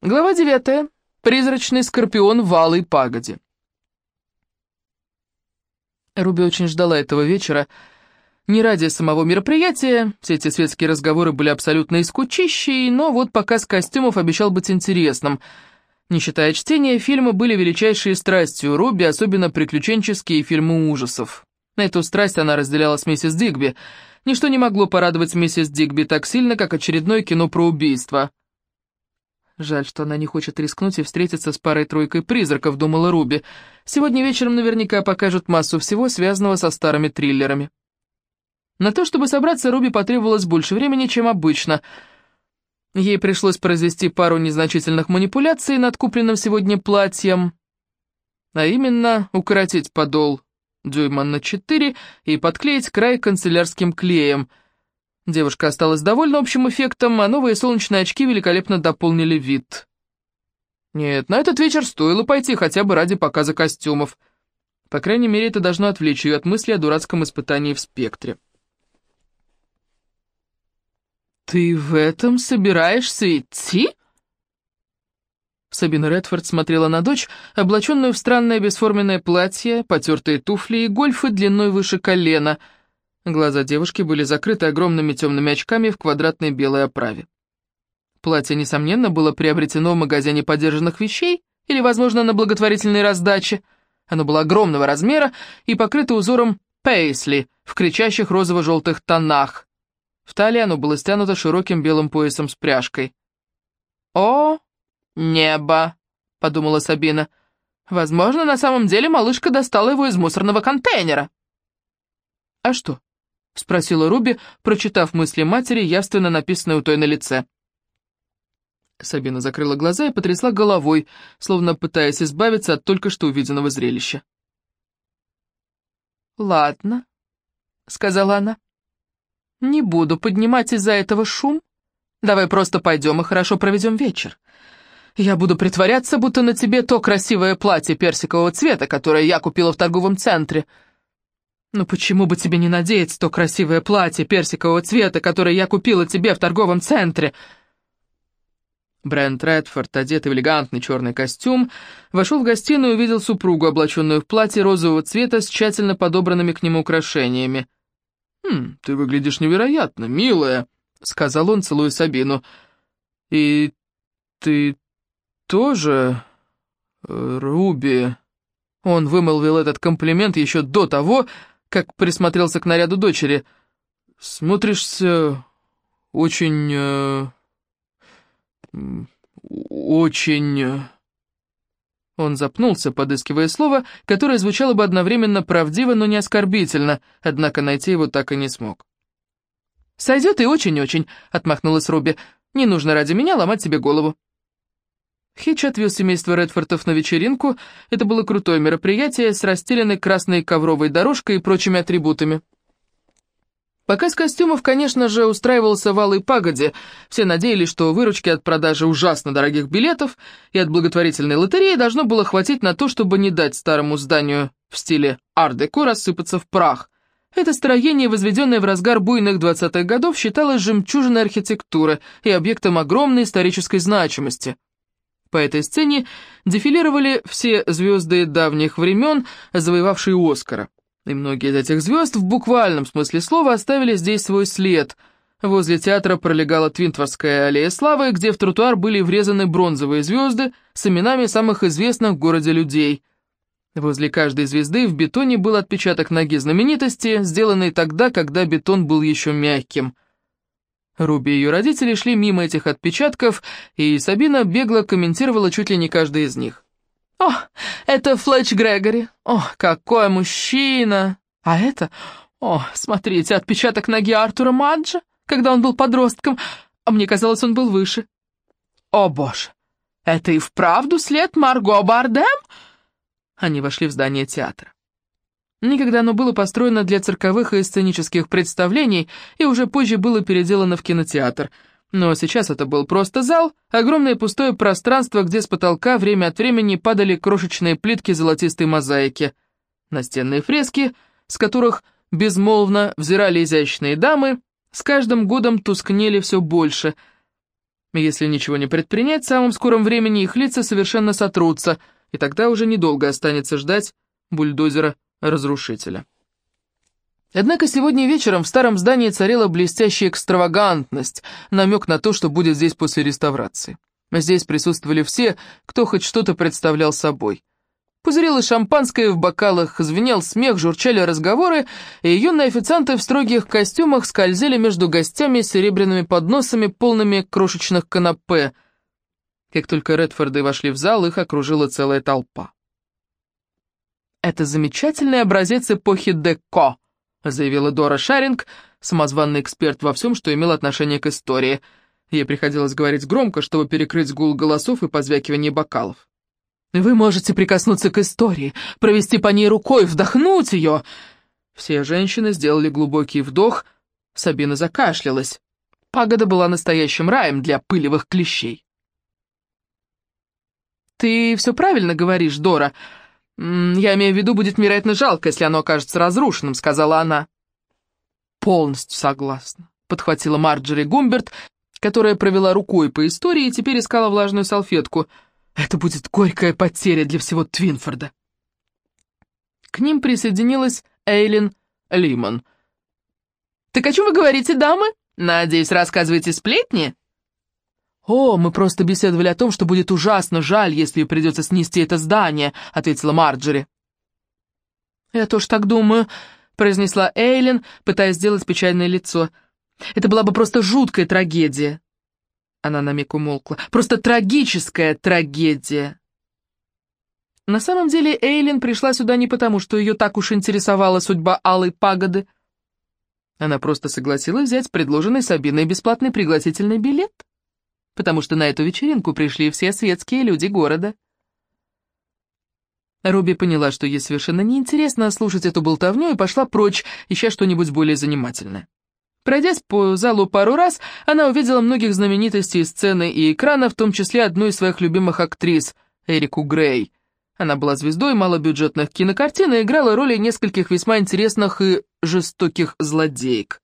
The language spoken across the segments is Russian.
Глава девятая. Призрачный скорпион в алой пагоде. Руби очень ждала этого вечера. Не ради самого мероприятия, все эти светские разговоры были абсолютно искучищие, но вот показ костюмов обещал быть интересным. Не считая чтения, фильмы были величайшей страстью Руби, особенно приключенческие фильмы ужасов. Эту страсть она разделяла с миссис Дигби. Ничто не могло порадовать миссис Дигби так сильно, как очередное кино про убийство. Жаль, что она не хочет рискнуть и встретиться с парой-тройкой призраков, думала Руби. Сегодня вечером наверняка покажут массу всего, связанного со старыми триллерами. На то, чтобы собраться, Руби потребовалось больше времени, чем обычно. Ей пришлось произвести пару незначительных манипуляций над купленным сегодня платьем, а именно укоротить подол дюйма на четыре и подклеить край канцелярским клеем — Девушка осталась довольна общим эффектом, а новые солнечные очки великолепно дополнили вид. Нет, на этот вечер стоило пойти хотя бы ради показа костюмов. По крайней мере, это должно отвлечь ее от мысли о дурацком испытании в спектре. «Ты в этом собираешься идти?» Сабина Редфорд смотрела на дочь, облаченную в странное бесформенное платье, потертые туфли и гольфы длиной выше колена — Глаза девушки были закрыты огромными темными очками в квадратной белой оправе. Платье, несомненно, было приобретено в магазине подержанных вещей или, возможно, на благотворительной раздаче. Оно было огромного размера и покрыто узором пейсли в кричащих розово-желтых тонах. В талии оно было стянуто широким белым поясом с пряжкой. «О, небо!» — подумала Сабина. «Возможно, на самом деле малышка достала его из мусорного контейнера». «А что?» — спросила Руби, прочитав мысли матери, явственно написанные у той на лице. Сабина закрыла глаза и потрясла головой, словно пытаясь избавиться от только что увиденного зрелища. «Ладно», — сказала она. «Не буду поднимать из-за этого шум. Давай просто пойдем и хорошо проведем вечер. Я буду притворяться, будто на тебе то красивое платье персикового цвета, которое я купила в торговом центре». «Ну почему бы тебе не надеть то красивое платье персикового цвета, которое я купила тебе в торговом центре?» Брент Редфорд, одетый в элегантный черный костюм, вошел в гостиную и увидел супругу, облаченную в платье розового цвета с тщательно подобранными к нему украшениями. «Хм, ты выглядишь невероятно, милая», — сказал он, целуя Сабину. «И ты тоже, э, Руби...» Он вымолвил этот комплимент еще до того, как присмотрелся к наряду дочери. «Смотришься очень... Э, очень...» э». Он запнулся, подыскивая слово, которое звучало бы одновременно правдиво, но не оскорбительно, однако найти его так и не смог. «Сойдет и очень-очень», — отмахнулась Руби. «Не нужно ради меня ломать себе голову». Хитч отвез семейство Редфордов на вечеринку. Это было крутое мероприятие с расстеленной красной ковровой дорожкой и прочими атрибутами. Показ костюмов, конечно же, устраивался в Алой Пагоде. Все надеялись, что выручки от продажи ужасно дорогих билетов и от благотворительной лотереи должно было хватить на то, чтобы не дать старому зданию в стиле ар-деко рассыпаться в прах. Это строение, возведенное в разгар буйных 20-х годов, считалось жемчужиной архитектуры и объектом огромной исторической значимости – по этой сцене дефилировали все звезды давних времен, завоевавшие Оскара. И многие из этих звезд в буквальном смысле слова оставили здесь свой след. Возле театра пролегала Твинтворская аллея славы, где в тротуар были врезаны бронзовые звезды с именами самых известных в городе людей. Возле каждой звезды в бетоне был отпечаток ноги знаменитости, сделанный тогда, когда бетон был еще мягким – Руби и ее родители шли мимо этих отпечатков, и Сабина бегло комментировала чуть ли не каждый из них. «О, это Флетч Грегори! О, какой мужчина! А это... О, смотрите, отпечаток ноги Артура Маджа, когда он был подростком, а мне казалось, он был выше. О, боже, это и вправду след Марго Бардем?» Они вошли в здание театра. Никогда оно было построено для цирковых и сценических представлений, и уже позже было переделано в кинотеатр. Но сейчас это был просто зал, огромное пустое пространство, где с потолка время от времени падали крошечные плитки золотистой мозаики. Настенные фрески, с которых безмолвно взирали изящные дамы, с каждым годом тускнели все больше. Если ничего не предпринять, в самом скором времени их лица совершенно сотрутся, и тогда уже недолго останется ждать бульдозера-разрушителя. Однако сегодня вечером в старом здании царила блестящая экстравагантность, намек на то, что будет здесь после реставрации. Здесь присутствовали все, кто хоть что-то представлял собой. Пузырилось шампанское в бокалах, звенел смех, журчали разговоры, и юные официанты в строгих костюмах скользили между гостями с серебряными подносами, полными крошечных канапе. Как только Редфорды вошли в зал, их окружила целая толпа. «Это замечательный образец эпохи Деко», — заявила Дора Шаринг, самозванный эксперт во всем, что имел отношение к истории. Ей приходилось говорить громко, чтобы перекрыть гул голосов и позвякивание бокалов. Вы можете прикоснуться к истории, провести по ней рукой, вдохнуть ее. Все женщины сделали глубокий вдох, Сабина закашлялась. Пагода была настоящим раем для пылевых клещей. «Ты все правильно говоришь, Дора. Я имею в виду, будет вероятно жалко, если оно окажется разрушенным», — сказала она. «Полностью согласна», — подхватила Марджери Гумберт, которая провела рукой по истории и теперь искала влажную салфетку — это будет горькая потеря для всего Твинфорда. К ним присоединилась Эйлин Лимон. «Так о чем вы говорите, дамы? Надеюсь, рассказываете сплетни?» «О, мы просто беседовали о том, что будет ужасно жаль, если придется снести это здание», — ответила Марджери. «Я тоже так думаю», — произнесла Эйлин, пытаясь сделать печальное лицо. «Это была бы просто жуткая трагедия». Она на миг умолкла. «Просто трагическая трагедия!» На самом деле Эйлин пришла сюда не потому, что ее так уж интересовала судьба Алой Пагоды. Она просто согласилась взять предложенный Сабиной бесплатный пригласительный билет, потому что на эту вечеринку пришли все светские люди города. Руби поняла, что ей совершенно неинтересно слушать эту болтовню, и пошла прочь, ища что-нибудь более занимательное. Пройдясь по залу пару раз, она увидела многих знаменитостей сцены и экрана, в том числе одну из своих любимых актрис, Эрику Грей. Она была звездой малобюджетных кинокартин и играла роли нескольких весьма интересных и жестоких злодеек.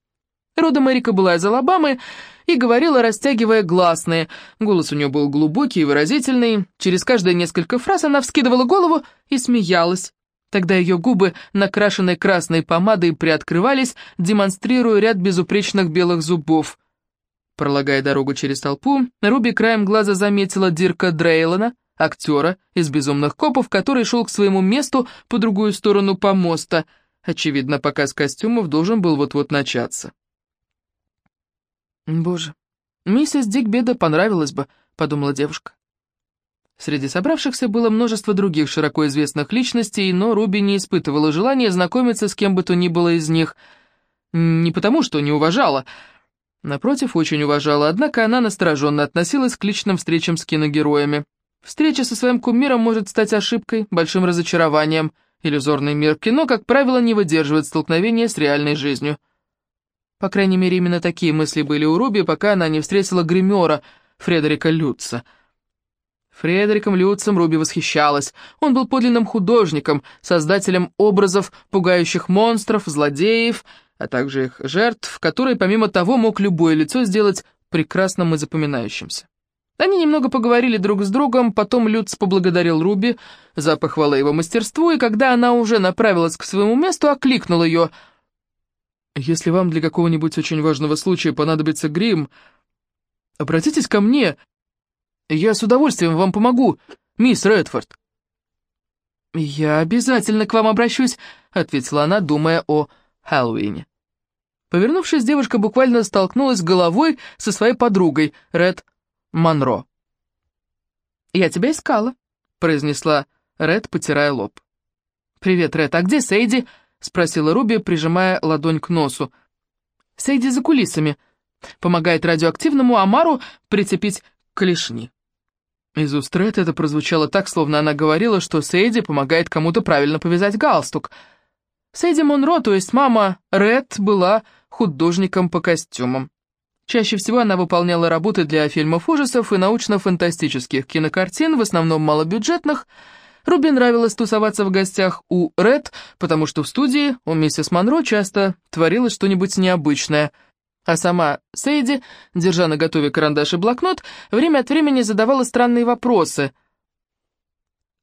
Родом Эрика была из Алабамы и говорила, растягивая гласные. Голос у нее был глубокий и выразительный. Через каждые несколько фраз она вскидывала голову и смеялась. Тогда ее губы, накрашенные красной помадой, приоткрывались, демонстрируя ряд безупречных белых зубов. Пролагая дорогу через толпу, Руби краем глаза заметила Дирка Дрейлона, актера из «Безумных копов», который шел к своему месту по другую сторону помоста. Очевидно, показ костюмов должен был вот-вот начаться. «Боже, миссис Дикбеда понравилась бы», — подумала девушка. Среди собравшихся было множество других широко известных личностей, но Руби не испытывала желания знакомиться с кем бы то ни было из них. Не потому, что не уважала. Напротив, очень уважала, однако она настороженно относилась к личным встречам с киногероями. Встреча со своим кумиром может стать ошибкой, большим разочарованием. Иллюзорный мир кино, как правило, не выдерживает столкновения с реальной жизнью. По крайней мере, именно такие мысли были у Руби, пока она не встретила гримера Фредерика Люца — Фредериком Люцем Руби восхищалась. Он был подлинным художником, создателем образов пугающих монстров, злодеев, а также их жертв, которые, помимо того, мог любое лицо сделать прекрасным и запоминающимся. Они немного поговорили друг с другом, потом Люц поблагодарил Руби за похвалы его мастерству, и когда она уже направилась к своему месту, окликнул ее. «Если вам для какого-нибудь очень важного случая понадобится грим, обратитесь ко мне, я с удовольствием вам помогу, мисс Редфорд». «Я обязательно к вам обращусь», — ответила она, думая о Хэллоуине. Повернувшись, девушка буквально столкнулась головой со своей подругой, Ред Монро. «Я тебя искала», — произнесла Ред, потирая лоб. «Привет, Ред, а где Сейди?» — спросила Руби, прижимая ладонь к носу. «Сейди за кулисами. Помогает радиоактивному Амару прицепить клешни». Из уст Ред это прозвучало так, словно она говорила, что Сейди помогает кому-то правильно повязать галстук. Сейди Монро, то есть мама Ред, была художником по костюмам. Чаще всего она выполняла работы для фильмов ужасов и научно-фантастических кинокартин, в основном малобюджетных. Руби нравилось тусоваться в гостях у Ред, потому что в студии у миссис Монро часто творилось что-нибудь необычное. А сама Сейди, держа на готове карандаш и блокнот, время от времени задавала странные вопросы.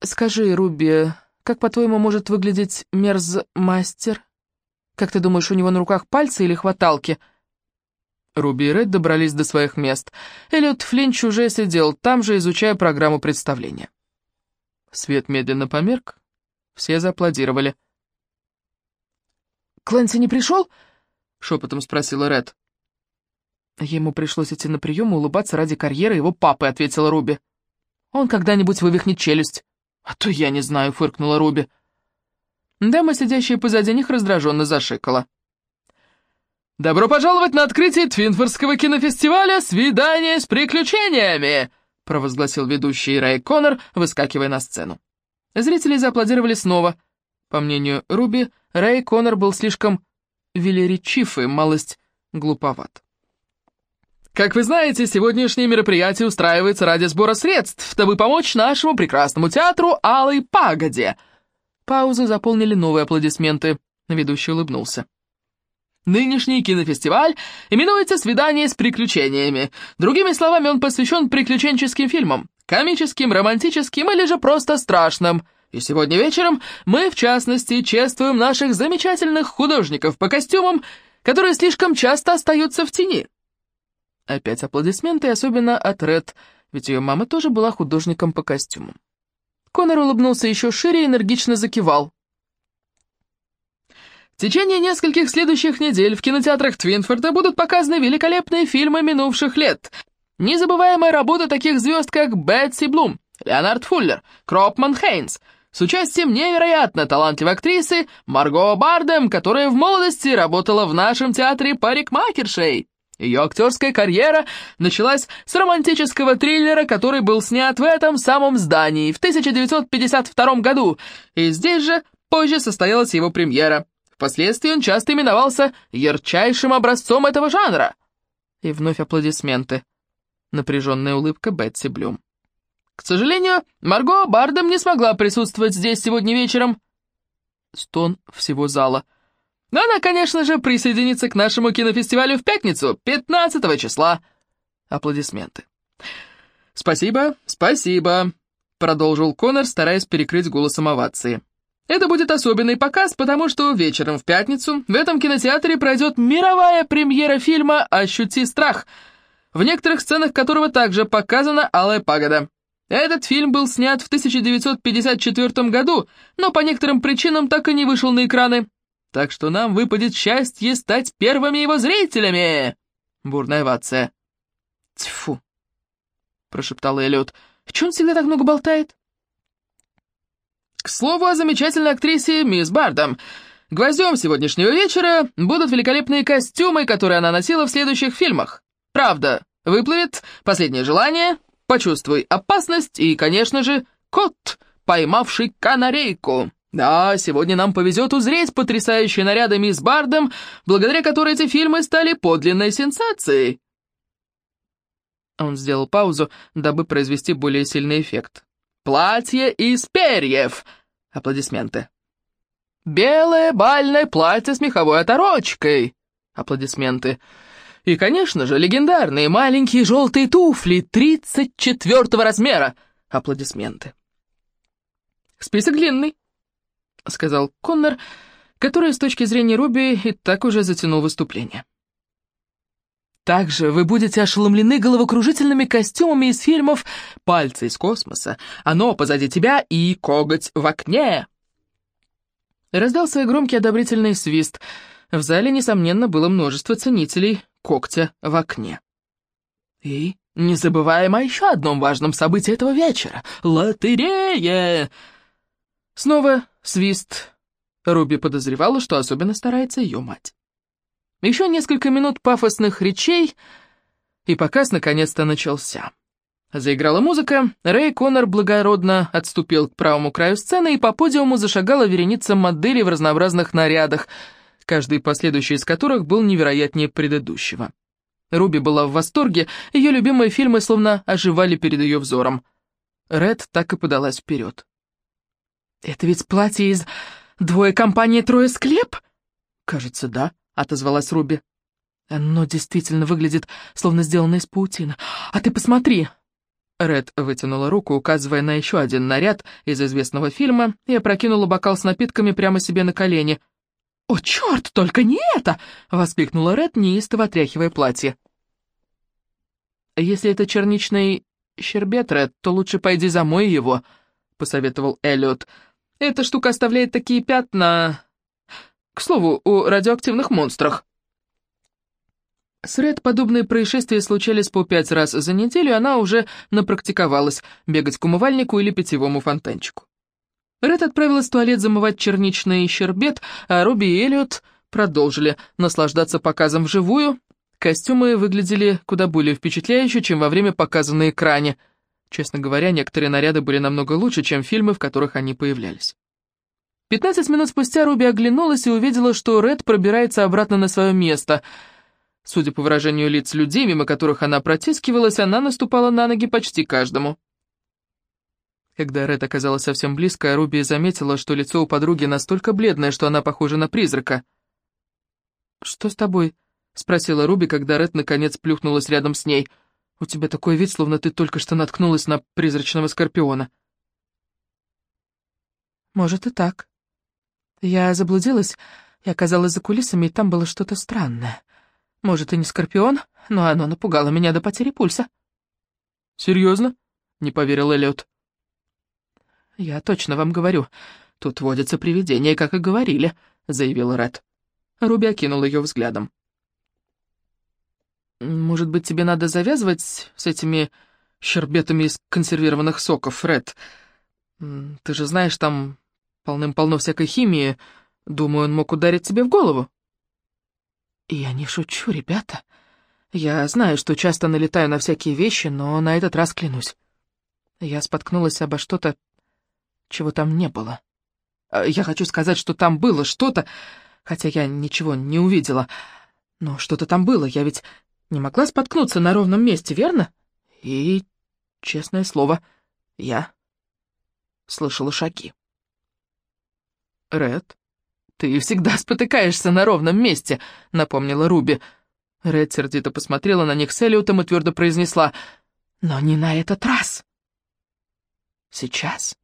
«Скажи, Руби, как, по-твоему, может выглядеть мерз-мастер? Как ты думаешь, у него на руках пальцы или хваталки?» Руби и Ред добрались до своих мест. Эллиот Флинч уже сидел там же, изучая программу представления. Свет медленно померк, все зааплодировали. «Клэнси не пришел?» — шепотом спросила Ред. «Ему пришлось идти на прием и улыбаться ради карьеры его папы», — ответила Руби. «Он когда-нибудь вывихнет челюсть». «А то я не знаю», — фыркнула Руби. Дама, сидящая позади них, раздраженно зашикала. «Добро пожаловать на открытие Твинфордского кинофестиваля «Свидание с приключениями», — провозгласил ведущий Рэй Коннор, выскакивая на сцену. Зрители зааплодировали снова. По мнению Руби, Рэй Коннор был слишком велеречив и малость глуповат. Как вы знаете, сегодняшнее мероприятие устраивается ради сбора средств, дабы помочь нашему прекрасному театру «Алой пагоде». Паузу заполнили новые аплодисменты. Ведущий улыбнулся. Нынешний кинофестиваль именуется «Свидание с приключениями». Другими словами, он посвящен приключенческим фильмам, комическим, романтическим или же просто страшным. И сегодня вечером мы, в частности, чествуем наших замечательных художников по костюмам, которые слишком часто остаются в тени. Опять аплодисменты, особенно от Ред, ведь ее мама тоже была художником по костюмам. Конор улыбнулся еще шире и энергично закивал. В течение нескольких следующих недель в кинотеатрах Твинфорда будут показаны великолепные фильмы минувших лет. Незабываемая работа таких звезд, как Бетси Блум, Леонард Фуллер, Кропман Хейнс, с участием невероятно талантливой актрисы Марго Бардем, которая в молодости работала в нашем театре парикмахершей. Ее актерская карьера началась с романтического триллера, который был снят в этом самом здании в 1952 году, и здесь же позже состоялась его премьера. Впоследствии он часто именовался ярчайшим образцом этого жанра. И вновь аплодисменты. Напряженная улыбка Бетси Блюм. К сожалению, Марго Бардем не смогла присутствовать здесь сегодня вечером. Стон всего зала — но она, конечно же, присоединится к нашему кинофестивалю в пятницу, 15 числа. Аплодисменты. «Спасибо, спасибо», — продолжил Конор, стараясь перекрыть голосом овации. «Это будет особенный показ, потому что вечером в пятницу в этом кинотеатре пройдет мировая премьера фильма «Ощути страх», в некоторых сценах которого также показана Алая Пагода. Этот фильм был снят в 1954 году, но по некоторым причинам так и не вышел на экраны так что нам выпадет счастье стать первыми его зрителями!» Бурная овация. «Тьфу!» — прошептал Эллиот. «Чего он всегда так много болтает?» «К слову о замечательной актрисе мисс Бардом. Гвоздем сегодняшнего вечера будут великолепные костюмы, которые она носила в следующих фильмах. Правда, выплывет «Последнее желание», «Почувствуй опасность» и, конечно же, «Кот, поймавший канарейку». Да, сегодня нам повезет узреть потрясающие наряды мисс Бардом, благодаря которой эти фильмы стали подлинной сенсацией. Он сделал паузу, дабы произвести более сильный эффект. «Платье из перьев!» Аплодисменты. «Белое бальное платье с меховой оторочкой!» Аплодисменты. И, конечно же, легендарные маленькие желтые туфли 34 размера. Аплодисменты. Список длинный. — сказал Коннор, который с точки зрения Руби и так уже затянул выступление. Также вы будете ошеломлены головокружительными костюмами из фильмов «Пальцы из космоса», «Оно позади тебя» и «Коготь в окне». Раздался громкий одобрительный свист. В зале, несомненно, было множество ценителей «Когтя в окне». И не забываем о еще одном важном событии этого вечера — лотерея! Снова свист. Руби подозревала, что особенно старается ее мать. Еще несколько минут пафосных речей, и показ наконец-то начался. Заиграла музыка, Рэй Коннор благородно отступил к правому краю сцены, и по подиуму зашагала вереница моделей в разнообразных нарядах, каждый последующий из которых был невероятнее предыдущего. Руби была в восторге, ее любимые фильмы словно оживали перед ее взором. Ред так и подалась вперед. «Это ведь платье из «Двое компании, трое склеп»?» «Кажется, да», — отозвалась Руби. Оно действительно выглядит, словно сделано из паутины. А ты посмотри!» Ред вытянула руку, указывая на еще один наряд из известного фильма, и опрокинула бокал с напитками прямо себе на колени. «О, черт, только не это!» — воскликнула Ред, неистово отряхивая платье. «Если это черничный щербет, Ред, то лучше пойди замой его», — посоветовал Эллиот. «Эта штука оставляет такие пятна... К слову, о радиоактивных монстрах». С Ред подобные происшествия случались по пять раз за неделю, она уже напрактиковалась бегать к умывальнику или питьевому фонтанчику. Ред отправилась в туалет замывать черничный щербет, а Руби и Эллиот продолжили наслаждаться показом вживую. Костюмы выглядели куда более впечатляюще, чем во время показа на экране. Честно говоря, некоторые наряды были намного лучше, чем фильмы, в которых они появлялись. Пятнадцать минут спустя Руби оглянулась и увидела, что Ред пробирается обратно на свое место — Судя по выражению лиц людей, мимо которых она протискивалась, она наступала на ноги почти каждому. Когда Ред оказалась совсем близко, Руби заметила, что лицо у подруги настолько бледное, что она похожа на призрака. «Что с тобой?» — спросила Руби, когда Ред наконец плюхнулась рядом с ней. «У тебя такой вид, словно ты только что наткнулась на призрачного скорпиона». «Может и так. Я заблудилась и оказалась за кулисами, и там было что-то странное. Может, и не скорпион, но оно напугало меня до потери пульса». «Серьезно?» — не поверил Эллиот. «Я точно вам говорю, тут водятся привидения, как и говорили», — заявил Ред. Руби окинул ее взглядом. «Может быть, тебе надо завязывать с этими щербетами из консервированных соков, Ред? Ты же знаешь, там полным-полно всякой химии. Думаю, он мог ударить тебе в голову». «Я не шучу, ребята. Я знаю, что часто налетаю на всякие вещи, но на этот раз клянусь. Я споткнулась обо что-то, чего там не было. А, я хочу сказать, что там было что-то, хотя я ничего не увидела. Но что-то там было, я ведь не могла споткнуться на ровном месте, верно? И, честное слово, я слышала шаги. Ред? «Ты всегда спотыкаешься на ровном месте», — напомнила Руби. Ред сердито посмотрела на них с Эллиотом и твердо произнесла. «Но не на этот раз». «Сейчас.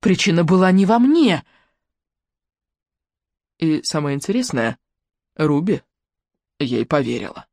Причина была не во мне». И самое интересное, Руби ей поверила.